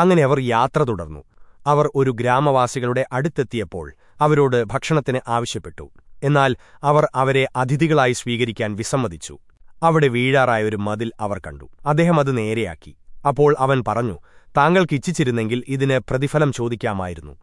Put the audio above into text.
അങ്ങനെ അവർ യാത്ര തുടർന്നു. അവർ ഒരു ഗ്രാമവാസികളുടെ അടുത്തെത്തിയപ്പോൾ അവരോട് ഭക്ഷണത്തിന് ആവശ്യപ്പെട്ടു. എന്നാൽ അവർ അവരെ അതിഥികളായി സ്വീകരിക്കാൻ വിസമ്മതിച്ചു. അവിടെ വീഴാറായ ഒരു മതിൽ അവർ കണ്ടു. അദ്ദേഹം അത് നേരെയാക്കി. അപ്പോൾ അവൻ പറഞ്ഞു താങ്കൾക്ക് ഇച്ഛിച്ചിരുന്നെങ്കിൽ ഇതിന് പ്രതിഫലം ചോദിക്കാമായിരുന്നു.